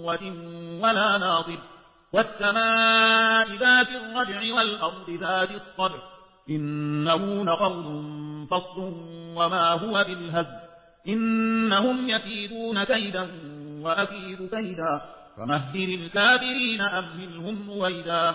قوة ولا ناصر. والسماء ذات الرجع والأرض ذات الصدع. إنه لقول فصل وما هو بالهزل إنهم يكيدون كيدا وأكيد كيدا. فمهل الكافرين أمهلهم رويدا.